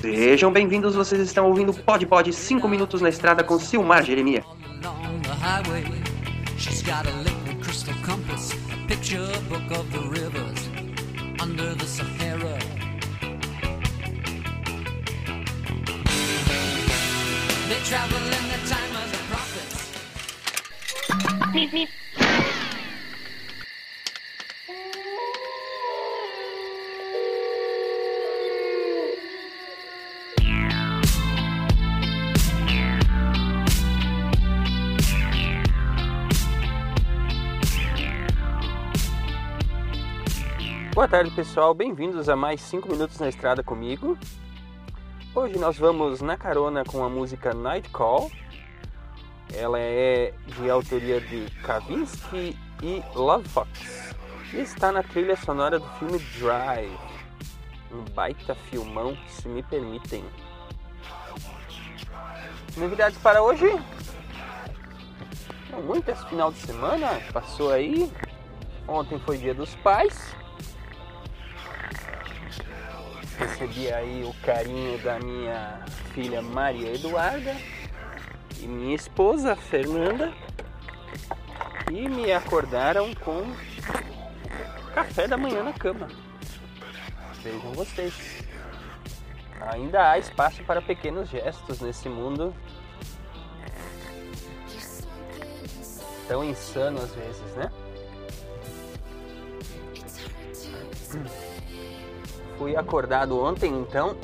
Sejam bem-vindos, vocês estão ouvindo Pod Pod 5 minutos na estrada com Silmar Jeremias. Boa tarde, pessoal. Bem-vindos a mais 5 minutos na estrada comigo. Hoje nós vamos na carona com a música Night Call. Ela é de autoria de Kavinsky e Love Fox. E está na trilha sonora do filme Drive. Um baita filmão, se me permitem. Novidades para hoje? Muitas, final de semana passou aí. Ontem foi dia dos pais recebi aí o carinho da minha filha Maria Eduarda e minha esposa Fernanda e me acordaram com café da manhã na cama. Vejam vocês. Ainda há espaço para pequenos gestos nesse mundo tão insano às vezes, né? Fui acordado ontem, então,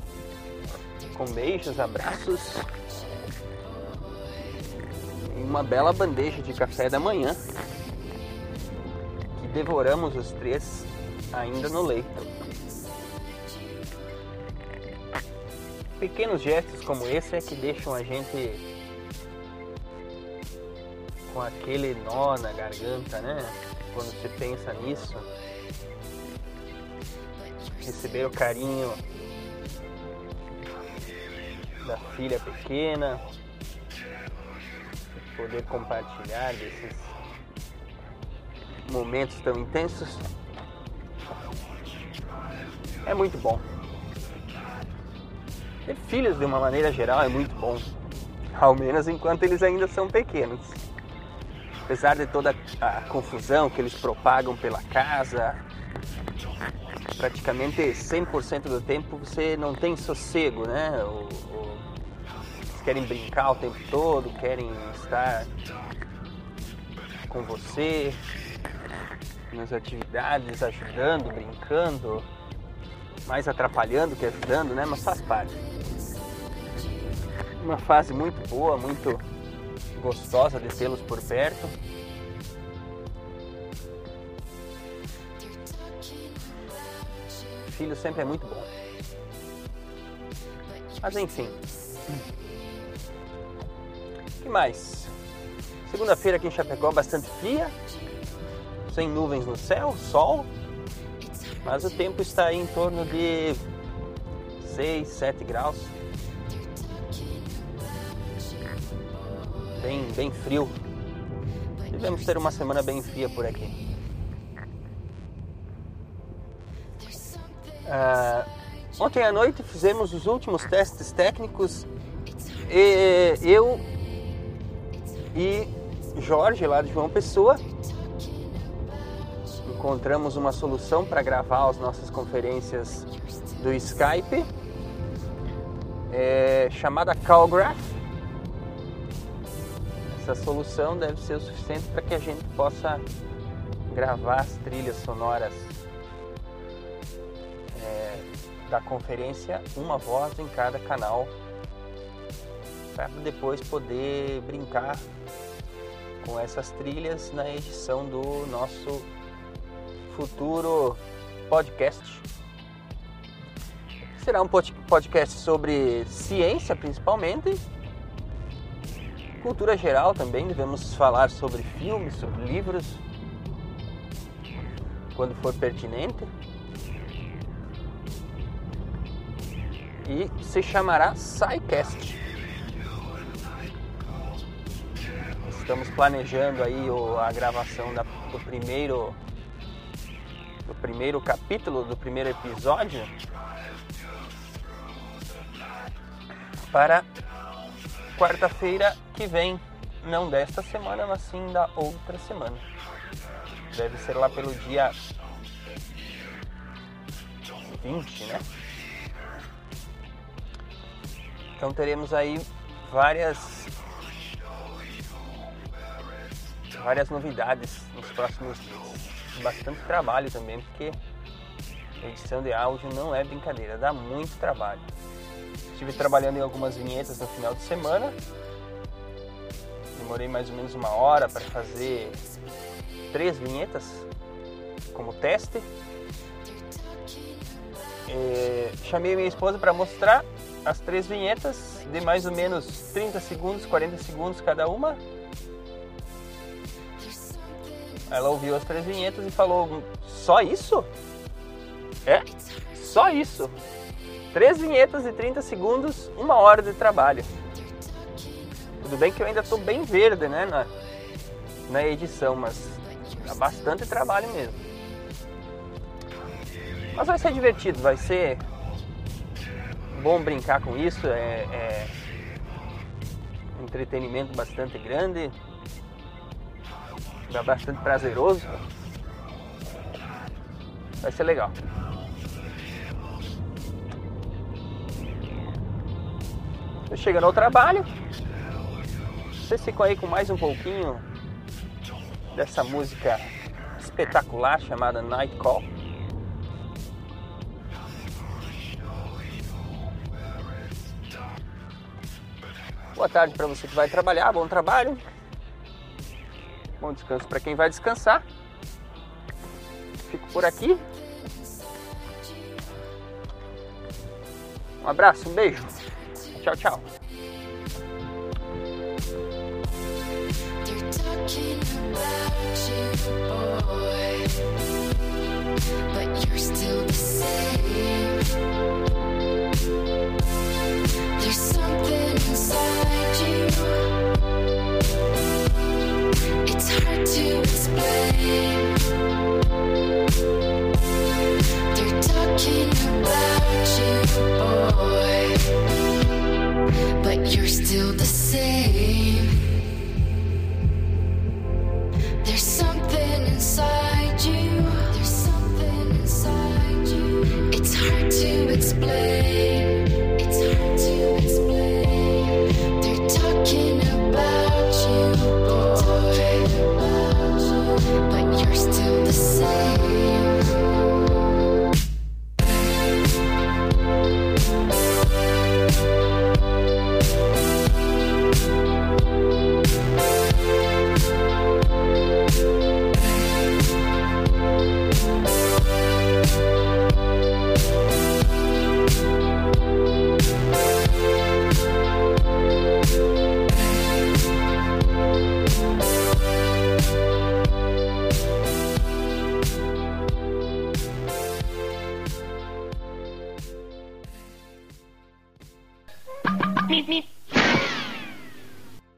com beijos, abraços e uma bela bandeja de café da manhã que devoramos os três ainda no leito. Pequenos gestos como esse é que deixam a gente com aquele nó na garganta, né? Quando você pensa nisso receber o carinho da filha pequena, poder compartilhar desses momentos tão intensos. É muito bom. Ter filhos de uma maneira geral é muito bom, ao menos enquanto eles ainda são pequenos. Apesar de toda a confusão que eles propagam pela casa, praticamente 100% do tempo você não tem sossego, né? O, o, eles querem brincar o tempo todo, querem estar com você nas atividades, ajudando, brincando, mais atrapalhando que ajudando, né? Mas faz parte. Uma fase muito boa, muito gostosa de tê-los por perto. Filho sempre é muito bom. Mas enfim. O que mais? Segunda-feira aqui em Chapecó bastante fria, sem nuvens no céu, sol, mas o tempo está em torno de 6, 7 graus. Bem, bem frio. Devemos ter uma semana bem fria por aqui. Ah, ontem à noite fizemos os últimos testes técnicos. E, eu e Jorge, lá de João Pessoa, encontramos uma solução para gravar as nossas conferências do Skype, é, chamada Callgraph. Essa solução deve ser o suficiente para que a gente possa gravar as trilhas sonoras da conferência, uma voz em cada canal, para depois poder brincar com essas trilhas na edição do nosso futuro podcast. Será um podcast sobre ciência, principalmente, cultura geral também. Devemos falar sobre filmes, sobre livros, quando for pertinente. E se chamará SciCast. Estamos planejando aí a gravação do primeiro do primeiro capítulo, do primeiro episódio, para quarta-feira que vem, não desta semana, mas sim da outra semana. Deve ser lá pelo dia 20, né? Então teremos aí várias várias novidades nos próximos dias. Bastante trabalho também, porque edição de áudio não é brincadeira, dá muito trabalho. Estive trabalhando em algumas vinhetas no final de semana. Demorei mais ou menos uma hora para fazer três vinhetas como teste. E chamei minha esposa para mostrar as três vinhetas de mais ou menos 30 segundos, 40 segundos cada uma. Ela ouviu as três vinhetas e falou: Só isso? É? Só isso. Três vinhetas de 30 segundos, uma hora de trabalho. Tudo bem que eu ainda estou bem verde né, na, na edição, mas dá bastante trabalho mesmo. Mas vai ser divertido, vai ser bom brincar com isso, é, é um entretenimento bastante grande, bastante prazeroso. Vai ser legal. Tô chegando ao trabalho. Vocês ficam aí com mais um pouquinho dessa música espetacular chamada Night Call. Boa tarde para você que vai trabalhar, bom trabalho. Bom descanso para quem vai descansar. Fico por aqui. Um abraço, um beijo. Tchau, tchau. But you're still the same.